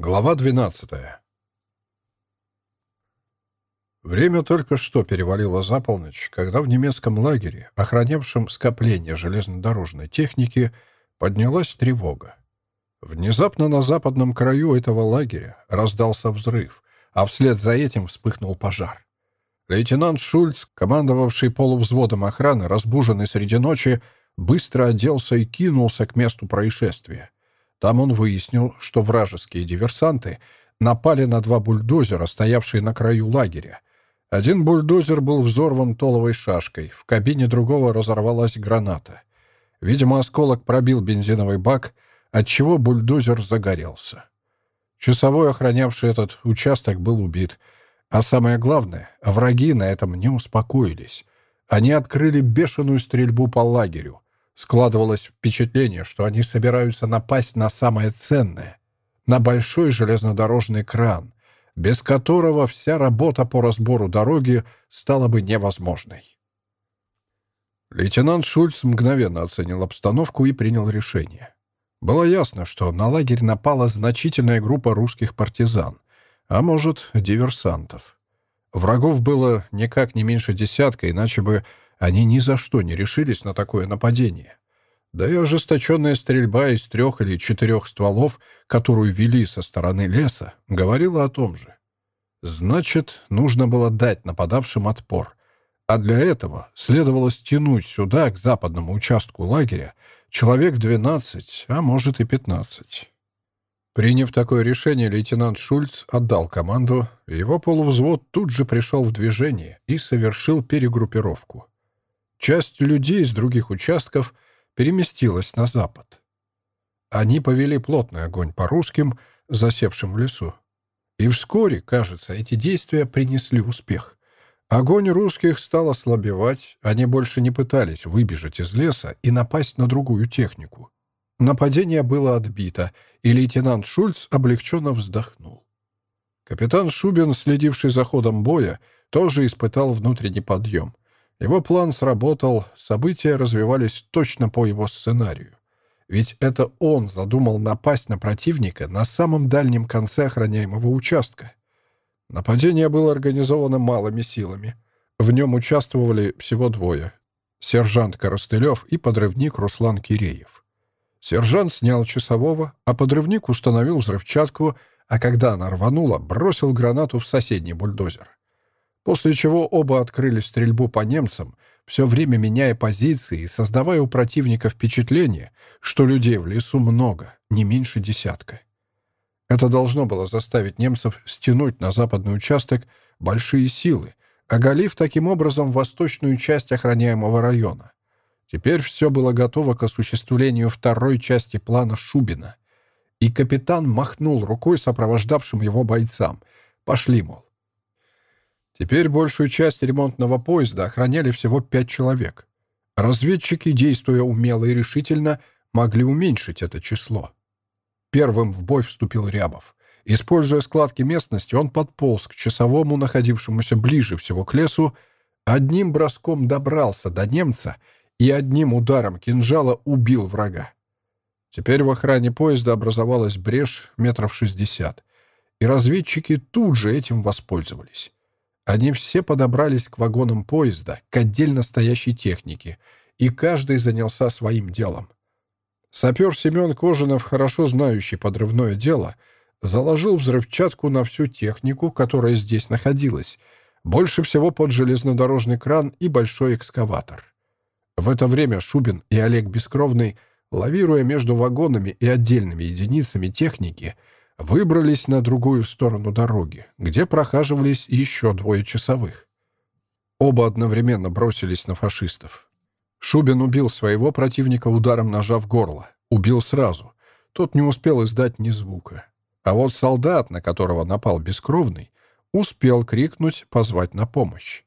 Глава 12 Время только что перевалило за полночь, когда в немецком лагере, охранявшем скопление железнодорожной техники, поднялась тревога. Внезапно на западном краю этого лагеря раздался взрыв, а вслед за этим вспыхнул пожар. Лейтенант Шульц, командовавший полувзводом охраны, разбуженный среди ночи, быстро оделся и кинулся к месту происшествия. Там он выяснил, что вражеские диверсанты напали на два бульдозера, стоявшие на краю лагеря. Один бульдозер был взорван толовой шашкой, в кабине другого разорвалась граната. Видимо, осколок пробил бензиновый бак, отчего бульдозер загорелся. Часовой, охранявший этот участок, был убит. А самое главное, враги на этом не успокоились. Они открыли бешеную стрельбу по лагерю. Складывалось впечатление, что они собираются напасть на самое ценное — на большой железнодорожный кран, без которого вся работа по разбору дороги стала бы невозможной. Лейтенант Шульц мгновенно оценил обстановку и принял решение. Было ясно, что на лагерь напала значительная группа русских партизан, а может, диверсантов. Врагов было никак не меньше десятка, иначе бы они ни за что не решились на такое нападение. Да и ожесточенная стрельба из трех или четырех стволов, которую вели со стороны леса, говорила о том же. Значит, нужно было дать нападавшим отпор. А для этого следовало стянуть сюда, к западному участку лагеря, человек 12, а может и 15. Приняв такое решение, лейтенант Шульц отдал команду, его полувзвод тут же пришел в движение и совершил перегруппировку. Часть людей из других участков переместилась на запад. Они повели плотный огонь по русским, засевшим в лесу. И вскоре, кажется, эти действия принесли успех. Огонь русских стал ослабевать, они больше не пытались выбежать из леса и напасть на другую технику. Нападение было отбито, и лейтенант Шульц облегченно вздохнул. Капитан Шубин, следивший за ходом боя, тоже испытал внутренний подъем. Его план сработал, события развивались точно по его сценарию. Ведь это он задумал напасть на противника на самом дальнем конце охраняемого участка. Нападение было организовано малыми силами. В нем участвовали всего двое — сержант Коростылев и подрывник Руслан Киреев. Сержант снял часового, а подрывник установил взрывчатку, а когда она рванула, бросил гранату в соседний бульдозер после чего оба открыли стрельбу по немцам, все время меняя позиции и создавая у противника впечатление, что людей в лесу много, не меньше десятка. Это должно было заставить немцев стянуть на западный участок большие силы, оголив таким образом восточную часть охраняемого района. Теперь все было готово к осуществлению второй части плана Шубина. И капитан махнул рукой сопровождавшим его бойцам. «Пошли, мол». Теперь большую часть ремонтного поезда охраняли всего пять человек. Разведчики, действуя умело и решительно, могли уменьшить это число. Первым в бой вступил Рябов. Используя складки местности, он подполз к часовому, находившемуся ближе всего к лесу, одним броском добрался до немца и одним ударом кинжала убил врага. Теперь в охране поезда образовалась брешь метров шестьдесят, и разведчики тут же этим воспользовались. Они все подобрались к вагонам поезда, к отдельно стоящей технике, и каждый занялся своим делом. Сапер Семен Кожинов, хорошо знающий подрывное дело, заложил взрывчатку на всю технику, которая здесь находилась, больше всего под железнодорожный кран и большой экскаватор. В это время Шубин и Олег Бескровный, лавируя между вагонами и отдельными единицами техники, выбрались на другую сторону дороги, где прохаживались еще двое часовых. Оба одновременно бросились на фашистов. Шубин убил своего противника ударом ножа в горло. Убил сразу. Тот не успел издать ни звука. А вот солдат, на которого напал бескровный, успел крикнуть, позвать на помощь.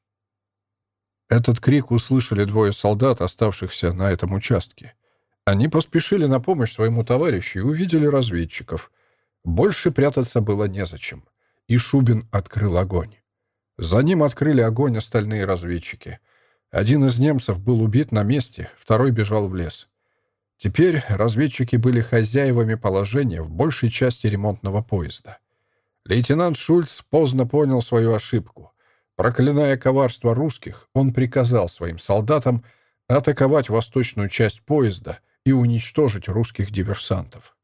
Этот крик услышали двое солдат, оставшихся на этом участке. Они поспешили на помощь своему товарищу и увидели разведчиков — больше прятаться было незачем, и Шубин открыл огонь. За ним открыли огонь остальные разведчики. Один из немцев был убит на месте, второй бежал в лес. Теперь разведчики были хозяевами положения в большей части ремонтного поезда. Лейтенант Шульц поздно понял свою ошибку. Проклиная коварство русских, он приказал своим солдатам атаковать восточную часть поезда и уничтожить русских диверсантов.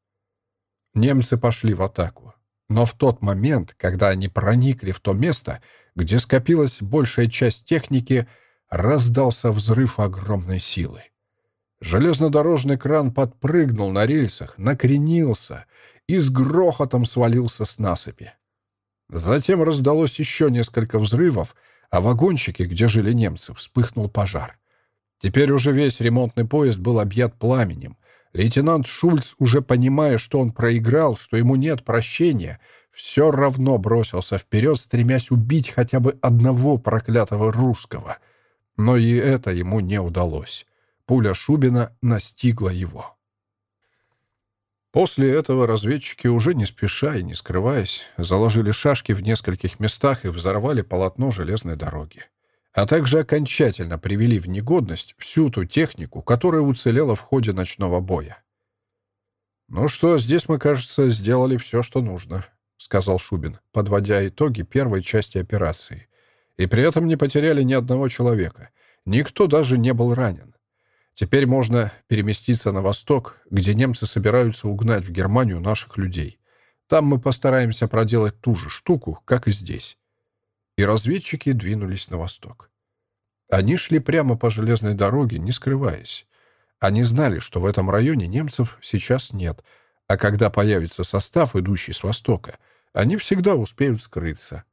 Немцы пошли в атаку. Но в тот момент, когда они проникли в то место, где скопилась большая часть техники, раздался взрыв огромной силы. Железнодорожный кран подпрыгнул на рельсах, накренился и с грохотом свалился с насыпи. Затем раздалось еще несколько взрывов, а в вагончике, где жили немцы, вспыхнул пожар. Теперь уже весь ремонтный поезд был объят пламенем. Лейтенант Шульц, уже понимая, что он проиграл, что ему нет прощения, все равно бросился вперед, стремясь убить хотя бы одного проклятого русского. Но и это ему не удалось. Пуля Шубина настигла его. После этого разведчики уже не спеша и не скрываясь, заложили шашки в нескольких местах и взорвали полотно железной дороги а также окончательно привели в негодность всю ту технику, которая уцелела в ходе ночного боя. «Ну что, здесь мы, кажется, сделали все, что нужно», — сказал Шубин, подводя итоги первой части операции. «И при этом не потеряли ни одного человека. Никто даже не был ранен. Теперь можно переместиться на восток, где немцы собираются угнать в Германию наших людей. Там мы постараемся проделать ту же штуку, как и здесь и разведчики двинулись на восток. Они шли прямо по железной дороге, не скрываясь. Они знали, что в этом районе немцев сейчас нет, а когда появится состав, идущий с востока, они всегда успеют скрыться.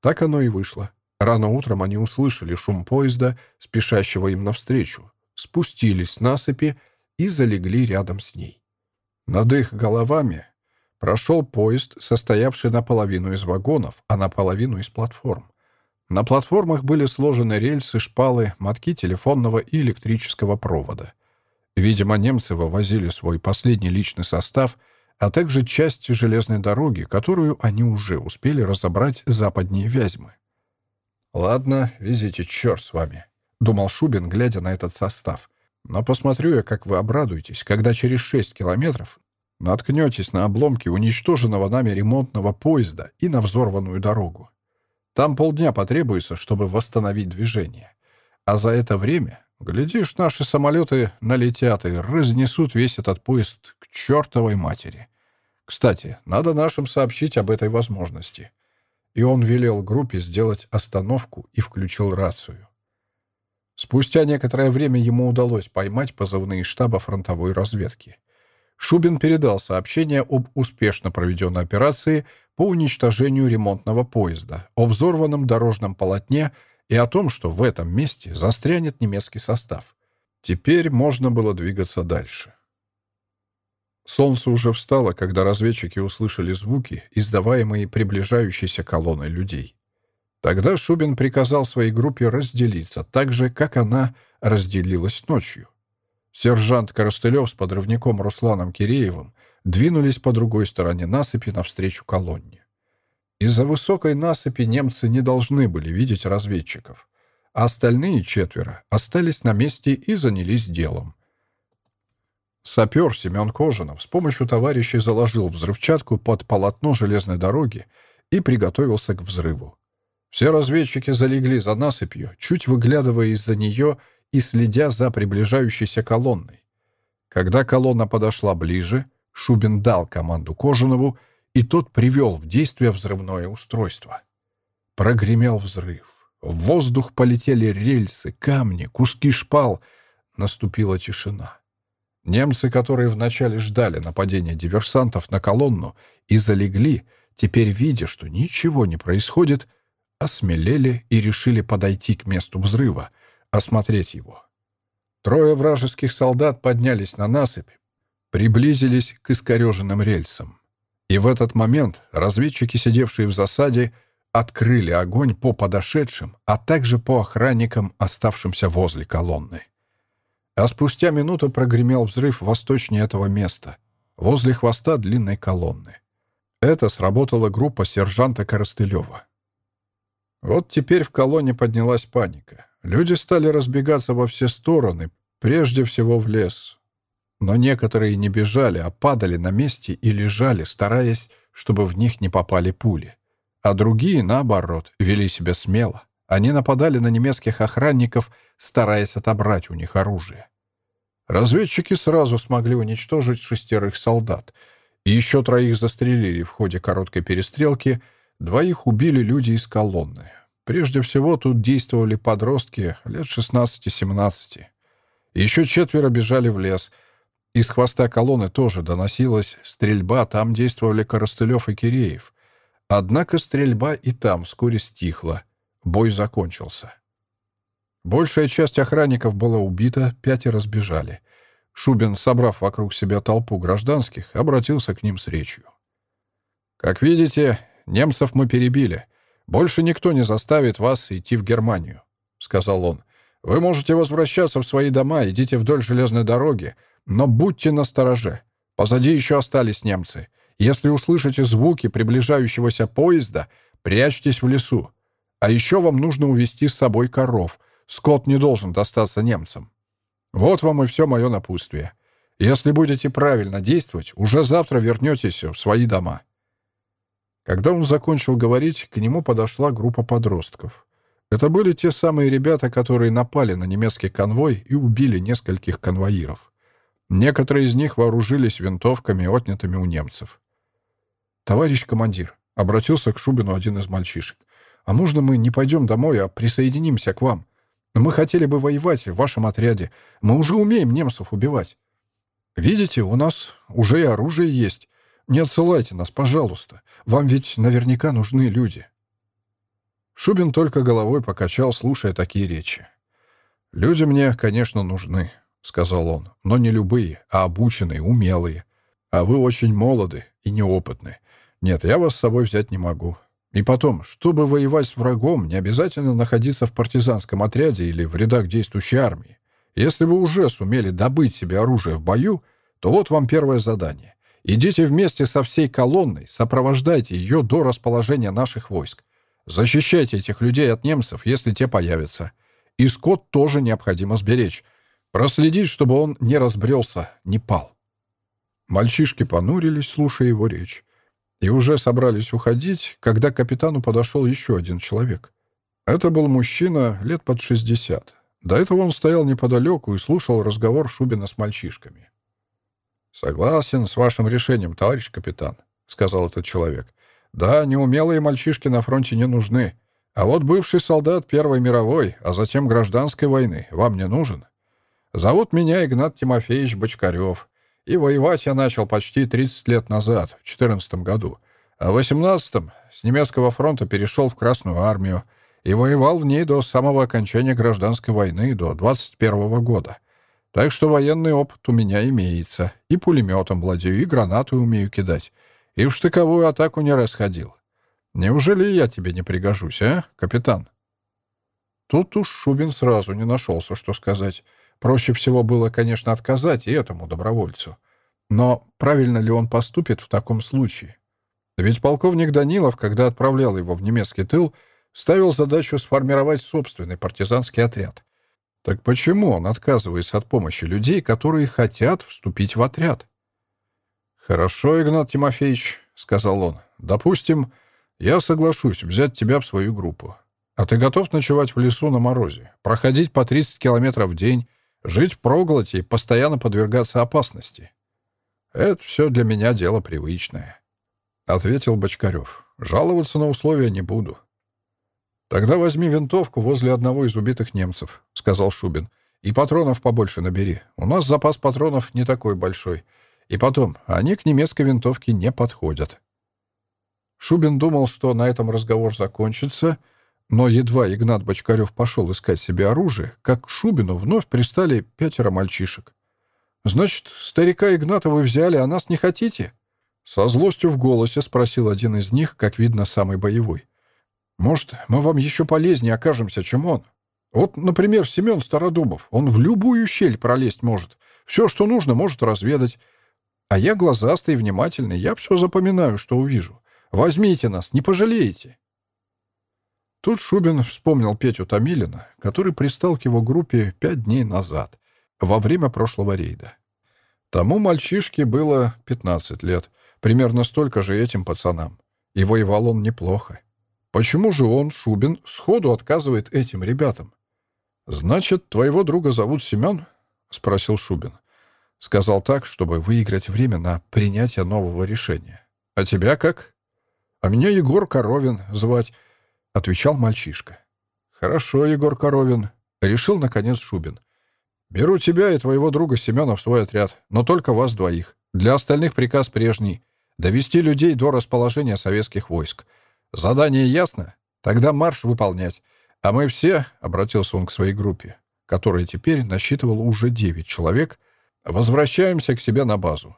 Так оно и вышло. Рано утром они услышали шум поезда, спешащего им навстречу, спустились с насыпи и залегли рядом с ней. Над их головами прошел поезд, состоявший наполовину из вагонов, а наполовину из платформ. На платформах были сложены рельсы, шпалы, мотки телефонного и электрического провода. Видимо, немцы вывозили свой последний личный состав, а также части железной дороги, которую они уже успели разобрать западнее Вязьмы. «Ладно, везите, черт с вами», — думал Шубин, глядя на этот состав. «Но посмотрю я, как вы обрадуетесь, когда через шесть километров Наткнетесь на обломки уничтоженного нами ремонтного поезда и на взорванную дорогу. Там полдня потребуется, чтобы восстановить движение. А за это время, глядишь, наши самолеты налетят и разнесут весь этот поезд к чертовой матери. Кстати, надо нашим сообщить об этой возможности. И он велел группе сделать остановку и включил рацию. Спустя некоторое время ему удалось поймать позывные штаба фронтовой разведки. Шубин передал сообщение об успешно проведенной операции по уничтожению ремонтного поезда, о взорванном дорожном полотне и о том, что в этом месте застрянет немецкий состав. Теперь можно было двигаться дальше. Солнце уже встало, когда разведчики услышали звуки, издаваемые приближающейся колонной людей. Тогда Шубин приказал своей группе разделиться так же, как она разделилась ночью. Сержант Коростылев с подрывником Русланом Киреевым двинулись по другой стороне насыпи навстречу колонне. Из-за высокой насыпи немцы не должны были видеть разведчиков, а остальные четверо остались на месте и занялись делом. Сапер Семен Кожинов с помощью товарищей заложил взрывчатку под полотно железной дороги и приготовился к взрыву. Все разведчики залегли за насыпью, чуть выглядывая из-за нее и следя за приближающейся колонной. Когда колонна подошла ближе, Шубин дал команду Кожанову, и тот привел в действие взрывное устройство. Прогремел взрыв. В воздух полетели рельсы, камни, куски шпал. Наступила тишина. Немцы, которые вначале ждали нападения диверсантов на колонну и залегли, теперь, видя, что ничего не происходит, осмелели и решили подойти к месту взрыва, осмотреть его. Трое вражеских солдат поднялись на насыпь, приблизились к искореженным рельсам. И в этот момент разведчики, сидевшие в засаде, открыли огонь по подошедшим, а также по охранникам, оставшимся возле колонны. А спустя минуту прогремел взрыв восточнее этого места, возле хвоста длинной колонны. Это сработала группа сержанта Коростылева. Вот теперь в колонне поднялась паника. Люди стали разбегаться во все стороны, прежде всего в лес. Но некоторые не бежали, а падали на месте и лежали, стараясь, чтобы в них не попали пули. А другие, наоборот, вели себя смело. Они нападали на немецких охранников, стараясь отобрать у них оружие. Разведчики сразу смогли уничтожить шестерых солдат. Еще троих застрелили в ходе короткой перестрелки, двоих убили люди из колонны. Прежде всего тут действовали подростки лет 16-17. Еще четверо бежали в лес. Из хвоста колонны тоже доносилась стрельба, там действовали Коростылев и Киреев. Однако стрельба и там вскоре стихла. Бой закончился. Большая часть охранников была убита, пятеро сбежали. Шубин, собрав вокруг себя толпу гражданских, обратился к ним с речью. «Как видите, немцев мы перебили. Больше никто не заставит вас идти в Германию», — сказал он. «Вы можете возвращаться в свои дома, идите вдоль железной дороги, но будьте настороже. Позади еще остались немцы. Если услышите звуки приближающегося поезда, прячьтесь в лесу. А еще вам нужно увезти с собой коров. Скот не должен достаться немцам. Вот вам и все мое напутствие. Если будете правильно действовать, уже завтра вернетесь в свои дома». Когда он закончил говорить, к нему подошла группа подростков. Это были те самые ребята, которые напали на немецкий конвой и убили нескольких конвоиров. Некоторые из них вооружились винтовками, отнятыми у немцев. «Товарищ командир», — обратился к Шубину один из мальчишек, «а можно мы не пойдем домой, а присоединимся к вам? Мы хотели бы воевать в вашем отряде. Мы уже умеем немцев убивать. Видите, у нас уже и оружие есть. Не отсылайте нас, пожалуйста. Вам ведь наверняка нужны люди». Шубин только головой покачал, слушая такие речи. «Люди мне, конечно, нужны», — сказал он, — «но не любые, а обученные, умелые. А вы очень молоды и неопытны. Нет, я вас с собой взять не могу. И потом, чтобы воевать с врагом, не обязательно находиться в партизанском отряде или в рядах действующей армии. Если вы уже сумели добыть себе оружие в бою, то вот вам первое задание. Идите вместе со всей колонной, сопровождайте ее до расположения наших войск. Защищайте этих людей от немцев, если те появятся. И скот тоже необходимо сберечь. Проследить, чтобы он не разбрелся, не пал. Мальчишки понурились, слушая его речь и уже собрались уходить, когда к капитану подошел еще один человек. Это был мужчина лет под 60. До этого он стоял неподалеку и слушал разговор Шубина с мальчишками. «Согласен с вашим решением, товарищ капитан», — сказал этот человек. «Да, неумелые мальчишки на фронте не нужны. А вот бывший солдат Первой мировой, а затем гражданской войны, вам не нужен? Зовут меня Игнат Тимофеевич Бочкарев. И воевать я начал почти 30 лет назад, в 14 году. А в 18-м с немецкого фронта перешел в Красную армию и воевал в ней до самого окончания гражданской войны, до 21 -го года. Так что военный опыт у меня имеется. И пулеметом владею, и гранаты умею кидать. И в штыковую атаку не расходил. Неужели я тебе не пригожусь, а, капитан?» Тут уж Шубин сразу не нашелся, что сказать. Проще всего было, конечно, отказать и этому добровольцу. Но правильно ли он поступит в таком случае? Ведь полковник Данилов, когда отправлял его в немецкий тыл, ставил задачу сформировать собственный партизанский отряд. Так почему он отказывается от помощи людей, которые хотят вступить в отряд? «Хорошо, Игнат Тимофеевич», — сказал он. «Допустим, я соглашусь взять тебя в свою группу. А ты готов ночевать в лесу на морозе, проходить по 30 километров в день, Жить в проглоте и постоянно подвергаться опасности. Это все для меня дело привычное. Ответил Бочкарев. Жаловаться на условия не буду. Тогда возьми винтовку возле одного из убитых немцев, сказал Шубин. И патронов побольше набери. У нас запас патронов не такой большой. И потом, они к немецкой винтовке не подходят. Шубин думал, что на этом разговор закончится, но едва Игнат Бочкарев пошел искать себе оружие, как к Шубину вновь пристали пятеро мальчишек. «Значит, старика Игната вы взяли, а нас не хотите?» Со злостью в голосе спросил один из них, как видно, самый боевой. «Может, мы вам еще полезнее окажемся, чем он? Вот, например, Семен Стародубов. Он в любую щель пролезть может. Все, что нужно, может разведать. А я глазастый и внимательный, я все запоминаю, что увижу. Возьмите нас, не пожалеете». Тут Шубин вспомнил Петю Томилина, который пристал к его группе пять дней назад, во время прошлого рейда. Тому мальчишке было 15 лет, примерно столько же этим пацанам. И воевал он неплохо. Почему же он, Шубин, сходу отказывает этим ребятам? «Значит, твоего друга зовут Семен?» — спросил Шубин. Сказал так, чтобы выиграть время на принятие нового решения. «А тебя как?» «А меня Егор Коровин звать», — отвечал мальчишка. «Хорошо, Егор Коровин», — решил, наконец, Шубин. «Беру тебя и твоего друга Семена в свой отряд, но только вас двоих. Для остальных приказ прежний — довести людей до расположения советских войск. Задание ясно? Тогда марш выполнять. А мы все, — обратился он к своей группе, которая теперь насчитывала уже девять человек, — возвращаемся к себе на базу.